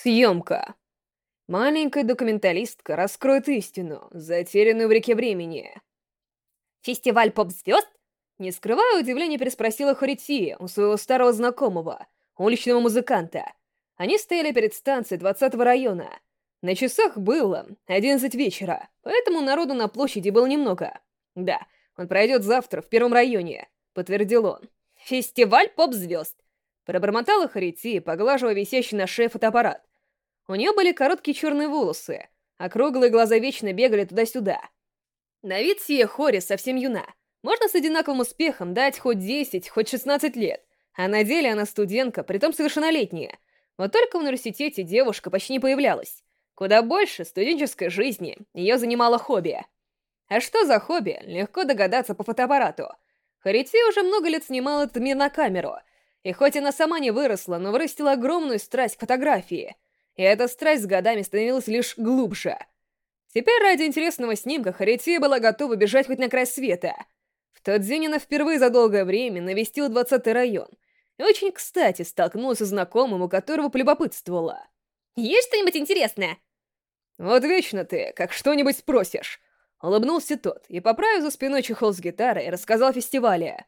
Съемка. Маленькая документалистка раскроет истину, затерянную в реке времени. «Фестиваль поп-звезд?» Не скрывая удивления, переспросила Хорития у своего старого знакомого, уличного музыканта. Они стояли перед станцией 20-го района. На часах было 11 вечера, поэтому народу на площади было немного. Да, он пройдет завтра в первом районе, подтвердил он. «Фестиваль поп-звезд!» Пробормотала Харити, поглаживая висящий на шее фотоаппарат. У нее были короткие черные волосы, а круглые глаза вечно бегали туда-сюда. На вид сия Хори совсем юна. Можно с одинаковым успехом дать хоть 10, хоть 16 лет, а на деле она студентка, притом совершеннолетняя. Вот только в университете девушка почти не появлялась. Куда больше студенческой жизни ее занимало хобби. А что за хобби, легко догадаться по фотоаппарату. Харити уже много лет снимала этот мир на камеру — и хоть она сама не выросла, но вырастила огромную страсть к фотографии. И эта страсть с годами становилась лишь глубже. Теперь ради интересного снимка Харития была готова бежать хоть на край света. В тот день она впервые за долгое время навестила 20-й район. И очень кстати столкнулась со знакомым, у которого полюбопытствовала. «Есть что-нибудь интересное?» «Вот вечно ты, как что-нибудь спросишь!» Улыбнулся тот и, поправив за спиной чехол с гитарой, рассказал о фестивале.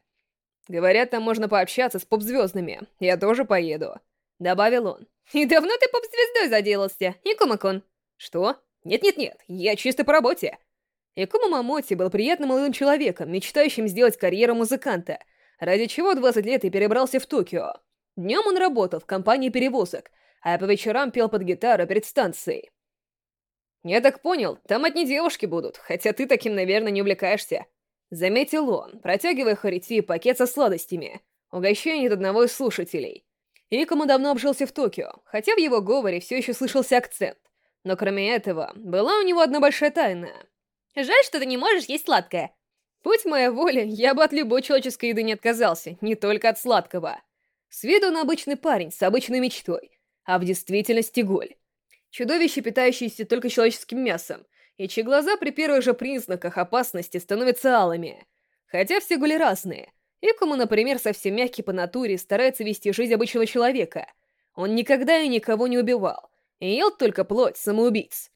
Говорят, там можно пообщаться с поп-звездами. Я тоже поеду. Добавил он. И давно ты поп-звездой заделался, Икума-кун? Что? Нет-нет-нет, я чисто по работе. Якума Мамоти был приятным молодым человеком, мечтающим сделать карьеру музыканта, ради чего 20 лет и перебрался в Токио. Днем он работал в компании перевозок, а по вечерам пел под гитару перед станцией. «Я так понял, там одни девушки будут, хотя ты таким, наверное, не увлекаешься», Заметил он, протягивая Харити пакет со сладостями, угощение от одного из слушателей. Икому давно обжился в Токио, хотя в его говоре все еще слышался акцент. Но кроме этого, была у него одна большая тайна. «Жаль, что ты не можешь есть сладкое». Будь моя воля, я бы от любой человеческой еды не отказался, не только от сладкого. С виду он обычный парень с обычной мечтой, а в действительности голь. Чудовище, питающееся только человеческим мясом, и чьи глаза при первых же признаках опасности становятся алыми. Хотя все гули разные. Икому, например, совсем мягкий по натуре, старается вести жизнь обычного человека. Он никогда и никого не убивал, и ел только плоть самоубийц.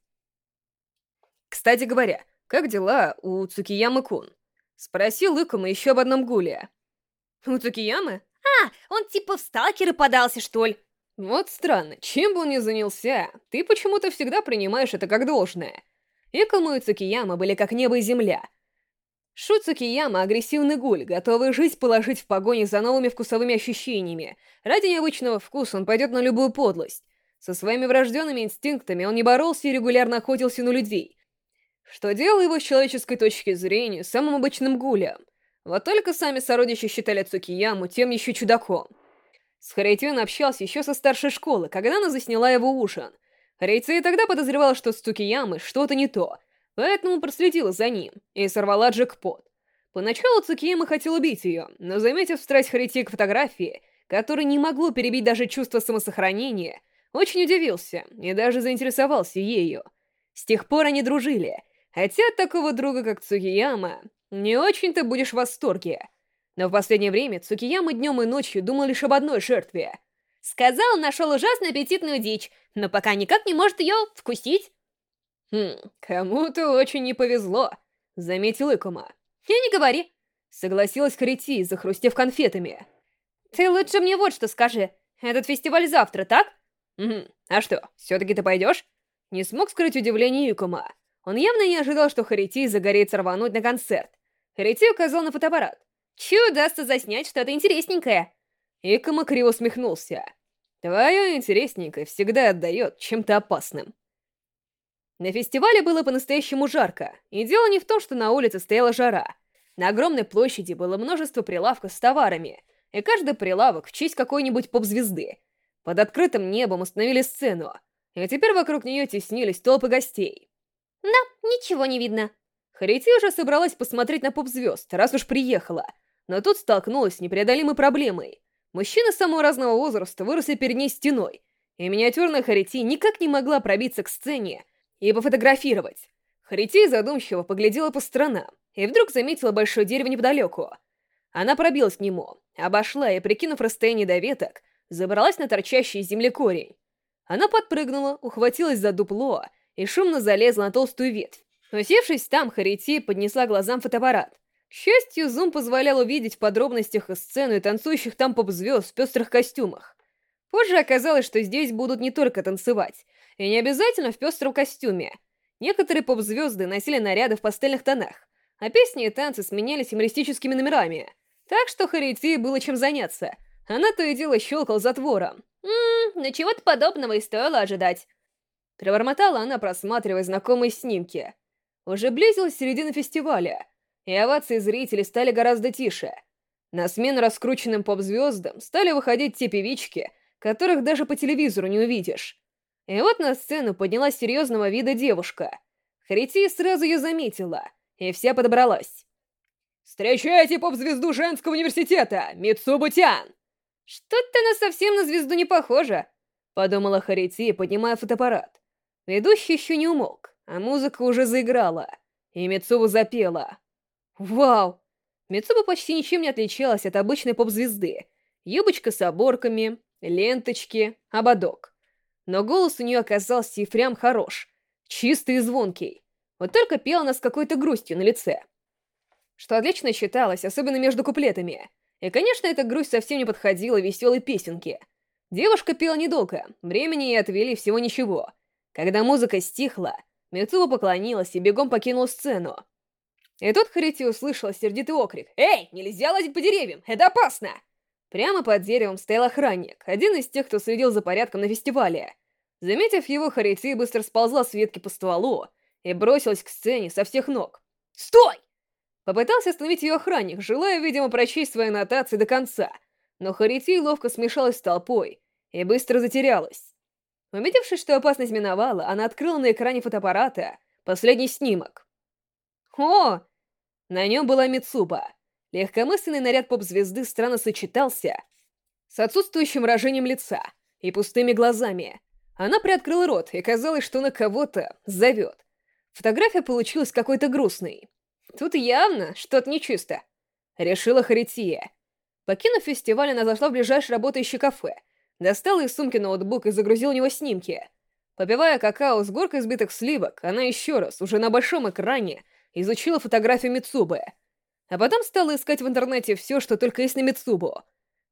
Кстати говоря, как дела у Цукиямы-кун? Спросил Икому еще об одном гуле. У Цукиямы? А, он типа в сталкеры подался, что ли? Вот странно, чем бы он ни занялся, ты почему-то всегда принимаешь это как должное. Икому и Цукияма были как небо и земля. Шу Цукияма — агрессивный гуль, готовый жизнь положить в погоне за новыми вкусовыми ощущениями. Ради необычного вкуса он пойдет на любую подлость. Со своими врожденными инстинктами он не боролся и регулярно охотился на людей. Что делало его с человеческой точки зрения самым обычным гулем. Вот только сами сородичи считали Цукияму тем еще чудаком. С Харитюн общался еще со старшей школы, когда она засняла его ужин — Рейцей тогда подозревала, что с Цукиямы что-то не то, поэтому проследила за ним и сорвала джекпот. Поначалу Цукияма хотел убить ее, но заметив страсть Харити к фотографии, которая не могло перебить даже чувство самосохранения, очень удивился и даже заинтересовался ею. С тех пор они дружили, хотя от такого друга, как Цукияма, не очень-то будешь в восторге. Но в последнее время Цукияма днем и ночью думал лишь об одной жертве — Сказал, нашел ужасно аппетитную дичь, но пока никак не может ее вкусить. Хм, кому-то очень не повезло, заметил Икума. И не говори. Согласилась Харити, захрустев конфетами. Ты лучше мне вот что скажи. Этот фестиваль завтра, так? Угу. А что, все-таки ты пойдешь? Не смог скрыть удивление Икума. Он явно не ожидал, что Харити загорится рвануть на концерт. Харити указал на фотоаппарат. Че удастся заснять что-то интересненькое? Икома криво усмехнулся. Твое интересненькое всегда отдает чем-то опасным. На фестивале было по-настоящему жарко, и дело не в том, что на улице стояла жара. На огромной площади было множество прилавков с товарами, и каждый прилавок в честь какой-нибудь поп-звезды. Под открытым небом установили сцену, и теперь вокруг нее теснились толпы гостей. Да, ничего не видно. Харити уже собралась посмотреть на поп-звезд, раз уж приехала, но тут столкнулась с непреодолимой проблемой. Мужчины самого разного возраста выросли перед ней стеной, и миниатюрная Харити никак не могла пробиться к сцене и пофотографировать. Харити задумчиво поглядела по сторонам и вдруг заметила большое дерево неподалеку. Она пробилась к нему, обошла и, прикинув расстояние до веток, забралась на торчащий из земли корень. Она подпрыгнула, ухватилась за дупло и шумно залезла на толстую ветвь. Усевшись там, Харити поднесла глазам фотоаппарат. К счастью, зум позволял увидеть в подробностях и сцену и танцующих там поп-звезд в пестрых костюмах. Позже оказалось, что здесь будут не только танцевать, и не обязательно в пестром костюме. Некоторые поп-звезды носили наряды в пастельных тонах, а песни и танцы сменялись юмористическими номерами. Так что Харити было чем заняться. Она то и дело щелкал затвором. «Ммм, ну чего-то подобного и стоило ожидать». Пробормотала она, просматривая знакомые снимки. Уже близилась середина фестиваля, и овации зрителей стали гораздо тише. На смену раскрученным поп-звездам стали выходить те певички, которых даже по телевизору не увидишь. И вот на сцену поднялась серьезного вида девушка. Харити сразу ее заметила, и вся подобралась. «Встречайте поп-звезду женского университета, Митсубу Тян!» «Что-то она совсем на звезду не похожа», — подумала Харити, поднимая фотоаппарат. Ведущий еще не умолк, а музыка уже заиграла, и Митсубу запела. «Вау!» Митсуба почти ничем не отличалась от обычной поп-звезды. Юбочка с оборками, ленточки, ободок. Но голос у нее оказался и прям хорош, чистый и звонкий. Вот только пела она с какой-то грустью на лице. Что отлично считалось, особенно между куплетами. И, конечно, эта грусть совсем не подходила веселой песенке. Девушка пела недолго, времени ей отвели всего ничего. Когда музыка стихла, Мицуба поклонилась и бегом покинула сцену. И тут Харити услышала сердитый окрик. «Эй, нельзя лазить по деревьям! Это опасно!» Прямо под деревом стоял охранник, один из тех, кто следил за порядком на фестивале. Заметив его, Харити быстро сползла с ветки по стволу и бросилась к сцене со всех ног. «Стой!» Попытался остановить ее охранник, желая, видимо, прочесть свои аннотации до конца, но Харити ловко смешалась с толпой и быстро затерялась. Убедившись, что опасность миновала, она открыла на экране фотоаппарата последний снимок. О! На нем была Мицуба. Легкомысленный наряд поп-звезды странно сочетался с отсутствующим выражением лица и пустыми глазами. Она приоткрыла рот, и казалось, что на кого-то зовет. Фотография получилась какой-то грустной. Тут явно что-то нечисто. Решила Харития. Покинув фестиваль, она зашла в ближайшее работающее кафе, достала из сумки ноутбук и загрузила в него снимки. Попивая какао с горкой сбитых сливок, она еще раз, уже на большом экране, изучила фотографию Мицубы. А потом стала искать в интернете все, что только есть на Мицубу.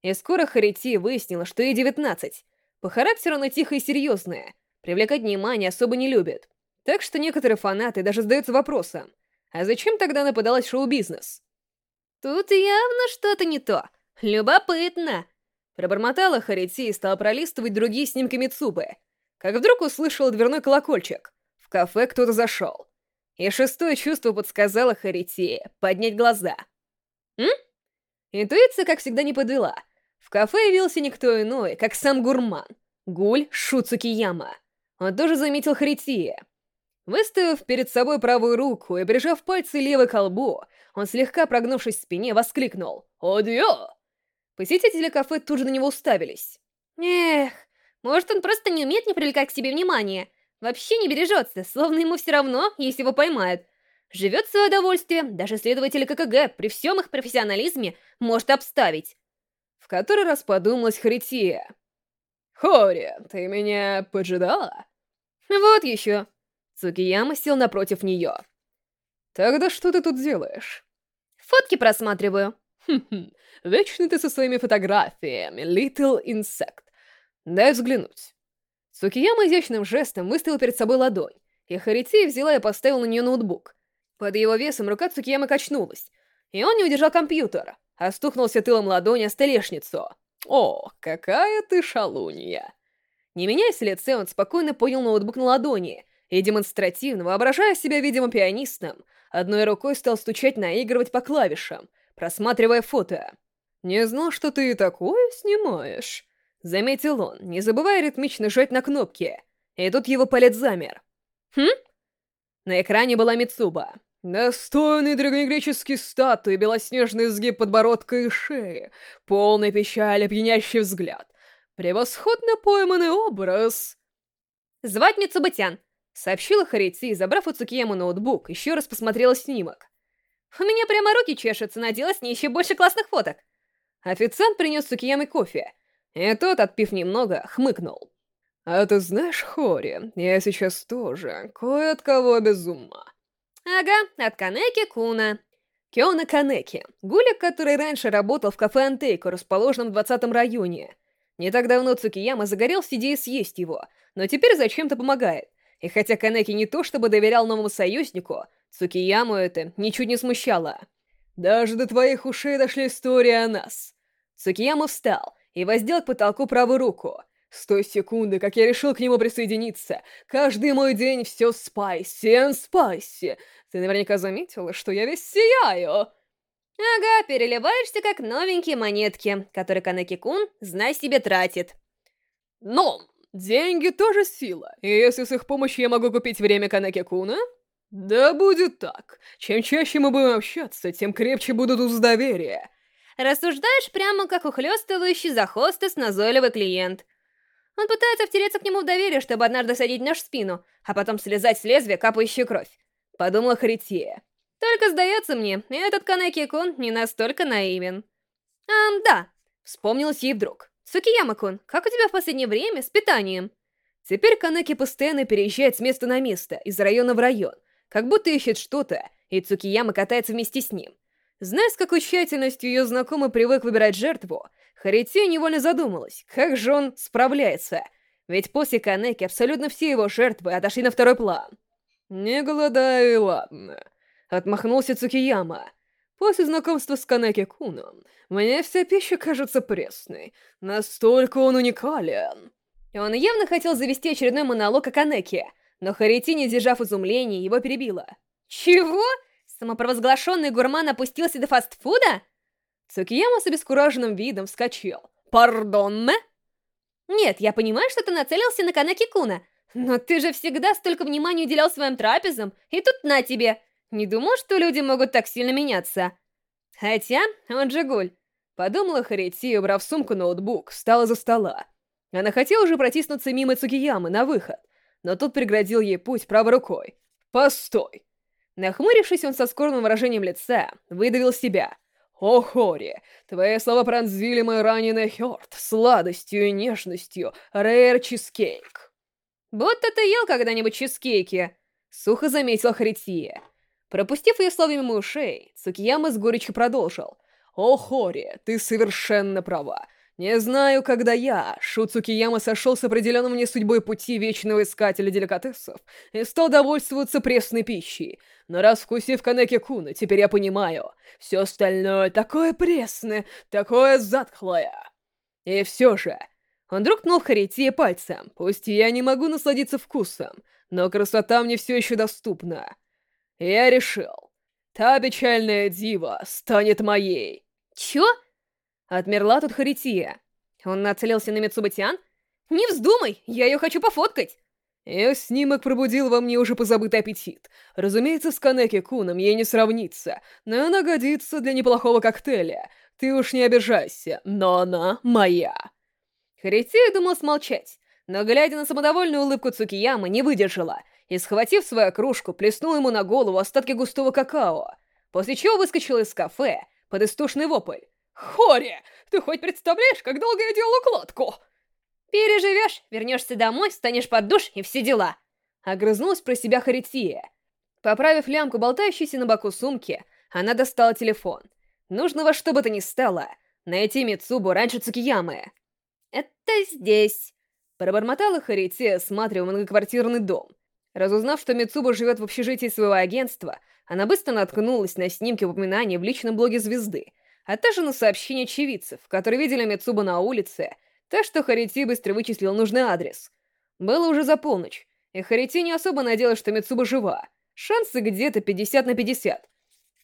И скоро Харити выяснила, что ей 19. По характеру она тихая и серьезная, привлекать внимание особо не любит. Так что некоторые фанаты даже задаются вопросом, а зачем тогда она подалась в шоу-бизнес? Тут явно что-то не то. Любопытно. Пробормотала Харити и стала пролистывать другие снимки Мицубы, как вдруг услышала дверной колокольчик. В кафе кто-то зашел. И шестое чувство подсказало Харитее поднять глаза. М? Интуиция, как всегда, не подвела. В кафе явился никто иной, как сам гурман. Гуль Шуцукияма. Он тоже заметил Харития. Выставив перед собой правую руку и прижав пальцы левой к колбу, он, слегка прогнувшись в спине, воскликнул «Одио!». Посетители кафе тут же на него уставились. Эх, может, он просто не умеет не привлекать к себе внимания. Вообще не бережется, словно ему все равно, если его поймают. Живет в свое удовольствие, даже следователи ККГ при всем их профессионализме может обставить. В который раз подумалась Харития. «Хори, ты меня поджидала?» «Вот еще». Цукияма сел напротив нее. «Тогда что ты тут делаешь?» «Фотки просматриваю». «Хм-хм, вечно ты со своими фотографиями, Little Insect. Дай взглянуть». Сукияма изящным жестом выставил перед собой ладонь, и Харити взяла и поставила на нее ноутбук. Под его весом рука Цукиямы качнулась, и он не удержал компьютер, а стукнулся тылом ладони о столешницу. «О, какая ты шалунья!» Не меняясь лице, он спокойно поднял ноутбук на ладони и, демонстративно, воображая себя, видимо, пианистом, одной рукой стал стучать наигрывать по клавишам, просматривая фото. «Не знал, что ты и такое снимаешь», Заметил он, не забывая ритмично жать на кнопки. И тут его палец замер. Хм? На экране была Мицуба. Достойный древнегреческий статуи, белоснежный изгиб подбородка и шеи, полный печали, пьянящий взгляд. Превосходно пойманный образ. «Звать Мицубатян», — сообщила Харити, забрав у Цукиему ноутбук, еще раз посмотрела снимок. «У меня прямо руки чешутся, надела с ней еще больше классных фоток». Официант принес Цукияме кофе, и тот, отпив немного, хмыкнул. А ты знаешь, Хори, я сейчас тоже кое от кого без ума. Ага, от Канеки Куна. Кёна Канеки, гулик, который раньше работал в кафе Антейко, расположенном в 20 районе. Не так давно Цукияма загорелся идеей съесть его, но теперь зачем-то помогает. И хотя Канеки не то чтобы доверял новому союзнику, Цукияму это ничуть не смущало. «Даже до твоих ушей дошли истории о нас». Цукияма встал и воздел к потолку правую руку. С той секунды, как я решил к нему присоединиться, каждый мой день все спайси, эн спайси. Ты наверняка заметила, что я весь сияю. Ага, переливаешься как новенькие монетки, которые Канеки-кун, знай себе, тратит. Но деньги тоже сила, и если с их помощью я могу купить время Канеки-куна, да будет так. Чем чаще мы будем общаться, тем крепче будут уз доверия. Рассуждаешь прямо как ухлёстывающий за хостес назойливый клиент. Он пытается втереться к нему в доверие, чтобы однажды садить в спину, а потом слезать с лезвия капающую кровь. Подумала Харития. Только сдается мне, этот Канеки-кун не настолько наивен. Ам, да, вспомнилось ей вдруг. Сукияма-кун, как у тебя в последнее время с питанием? Теперь Канеки постоянно переезжает с места на место, из района в район, как будто ищет что-то, и Цукияма катается вместе с ним. Зная, с какой тщательностью ее знакомый привык выбирать жертву, Харития невольно задумалась, как же он справляется, ведь после Канеки абсолютно все его жертвы отошли на второй план. «Не голодаю, ладно», — отмахнулся Цукияма. «После знакомства с Канеки-куном мне вся пища кажется пресной, настолько он уникален». Он явно хотел завести очередной монолог о Канеке, но Харити, не держав изумления, его перебила. «Чего? Самопровозглашенный гурман опустился до фастфуда?» Цукияма с обескураженным видом вскочил. «Пардонне?» «Нет, я понимаю, что ты нацелился на Канеки-куна, но ты же всегда столько внимания уделял своим трапезам, и тут на тебе. Не думал, что люди могут так сильно меняться?» «Хотя, он же гуль». Подумала Харити, убрав сумку ноутбук, встала за стола. Она хотела уже протиснуться мимо Цукиямы на выход, но тут преградил ей путь правой рукой. «Постой!» Нахмурившись, он со скорбным выражением лица выдавил себя. «О, Хори, твои слова пронзили мой раненый хёрт сладостью и нежностью, рейр чизкейк». «Будто ты ел когда-нибудь чизкейки», — сухо заметила Харития. Пропустив ее словами мимо ушей, Цукияма с горечью продолжил. «О, Хори, ты совершенно права. Не знаю, когда я, Шуцукияма, сошел с определенным мне судьбой пути вечного искателя деликатесов и стал довольствоваться пресной пищей, но раз вкусив Канеки Куна, теперь я понимаю, все остальное такое пресное, такое затхлое. И все же, он вдруг ткнул Харития пальцем, пусть я не могу насладиться вкусом, но красота мне все еще доступна. Я решил, та печальная дива станет моей. Чё? Отмерла тут Харития. Он нацелился на Мицубатян? Не вздумай, я ее хочу пофоткать. Ее снимок пробудил во мне уже позабытый аппетит. Разумеется, с Канеки-куном ей не сравнится, но она годится для неплохого коктейля. Ты уж не обижайся, но она моя. Харития думал смолчать, но, глядя на самодовольную улыбку Цукиямы, не выдержала и, схватив свою кружку, плеснула ему на голову остатки густого какао, после чего выскочила из кафе под истошный вопль. «Хори, ты хоть представляешь, как долго я делал укладку?» «Переживешь, вернешься домой, станешь под душ и все дела!» Огрызнулась про себя Харития. Поправив лямку, болтающейся на боку сумки, она достала телефон. Нужно во что бы то ни стало найти Мицубу раньше Цукиямы. «Это здесь!» Пробормотала Харития, осматривая многоквартирный дом. Разузнав, что Мицуба живет в общежитии своего агентства, она быстро наткнулась на снимки упоминания в личном блоге звезды — а также на сообщения очевидцев, которые видели Мицуба на улице, так что Харити быстро вычислил нужный адрес. Было уже за полночь, и Харити не особо надеялась, что Мицуба жива. Шансы где-то 50 на 50.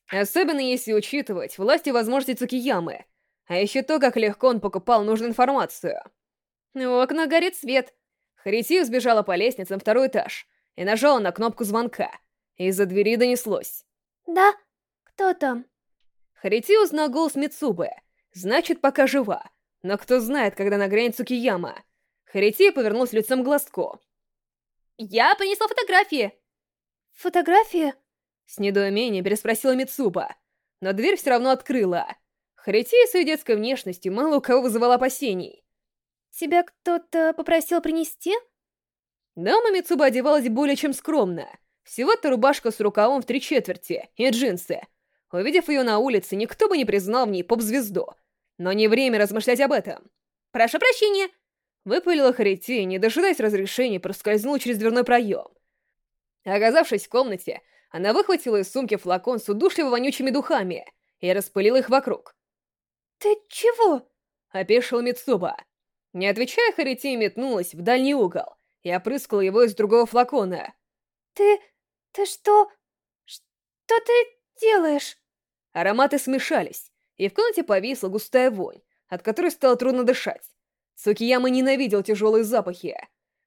Особенно если учитывать власти возможности Цукиямы, а еще то, как легко он покупал нужную информацию. У окна горит свет. Харити сбежала по лестнице на второй этаж и нажала на кнопку звонка. Из-за двери донеслось. «Да? Кто там?» Харити узнал голос Мицубы. Значит, пока жива. Но кто знает, когда нагрянет Цукияма. Харити повернулся лицом к глазку. «Я принесла фотографии!» «Фотографии?» С недоумением переспросила Мицуба. Но дверь все равно открыла. Харити своей детской внешностью мало у кого вызывала опасений. «Тебя кто-то попросил принести?» Дама Мицуба одевалась более чем скромно. Всего-то рубашка с рукавом в три четверти и джинсы. Увидев ее на улице, никто бы не признал в ней поп-звезду. Но не время размышлять об этом. «Прошу прощения!» Выпалила Харити, не дожидаясь разрешения, проскользнула через дверной проем. Оказавшись в комнате, она выхватила из сумки флакон с удушливо-вонючими духами и распылила их вокруг. «Ты чего?» — опешил Мицуба. Не отвечая, Харити метнулась в дальний угол и опрыскала его из другого флакона. «Ты... ты что... что ты делаешь?» Ароматы смешались, и в комнате повисла густая вонь, от которой стало трудно дышать. Цукияма ненавидел тяжелые запахи.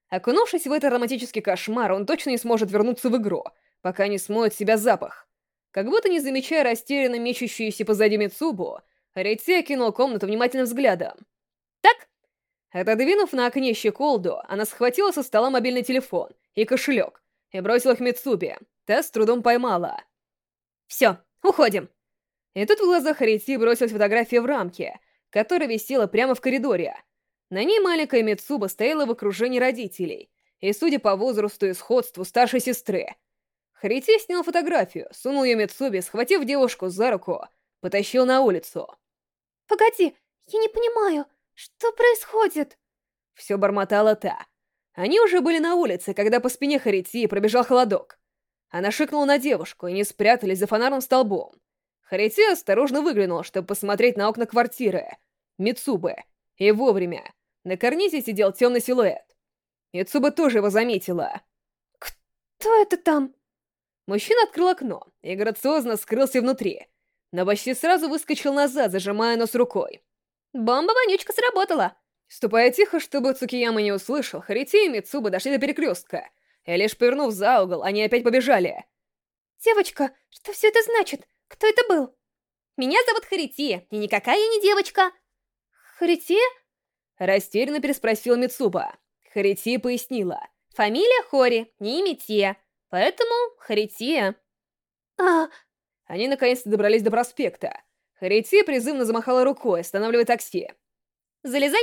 Окунувшись в этот романтический кошмар, он точно не сможет вернуться в игру, пока не смоет себя запах. Как будто не замечая растерянно мечущуюся позади Мицубу, Рейти окинул комнату внимательным взглядом. «Так?» Отодвинув на окне щеколду, она схватила со стола мобильный телефон и кошелек и бросила их Мицубе. Та с трудом поймала. «Все, уходим!» И тут в глазах Рейти бросилась фотография в рамке, которая висела прямо в коридоре. На ней маленькая Мицуба стояла в окружении родителей, и, судя по возрасту и сходству, старшей сестры. Харити снял фотографию, сунул ее Мицубе, схватив девушку за руку, потащил на улицу. «Погоди, я не понимаю, что происходит?» Все бормотала та. Они уже были на улице, когда по спине Харити пробежал холодок. Она шикнула на девушку, и не спрятались за фонарным столбом. Харити осторожно выглянула, чтобы посмотреть на окна квартиры. Мицубы. И вовремя. На карнизе сидел темный силуэт. Ицуба тоже его заметила. «Кто это там?» Мужчина открыл окно и грациозно скрылся внутри, но почти сразу выскочил назад, зажимая нос рукой. «Бомба-вонючка сработала!» Ступая тихо, чтобы Цукияма не услышал, Харити и Мицуба дошли до перекрестка, и лишь повернув за угол, они опять побежали. «Девочка, что все это значит? Кто это был?» «Меня зовут Харити, и никакая я не девочка!» «Харити?» Растерянно переспросил Мицуба. Харити пояснила. «Фамилия Хори, не имя Тия, поэтому Харити». «А...» Они наконец-то добрались до проспекта. Харити призывно замахала рукой, останавливая такси. «Залезай!»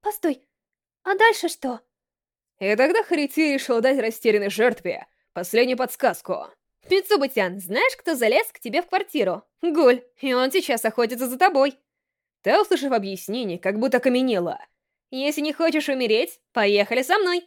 «Постой, а дальше что?» И тогда Харити решил дать растерянной жертве последнюю подсказку. «Мицубатян, знаешь, кто залез к тебе в квартиру? Гуль, и он сейчас охотится за тобой». Та, услышав объяснение, как будто каменела. «Если не хочешь умереть, поехали со мной!»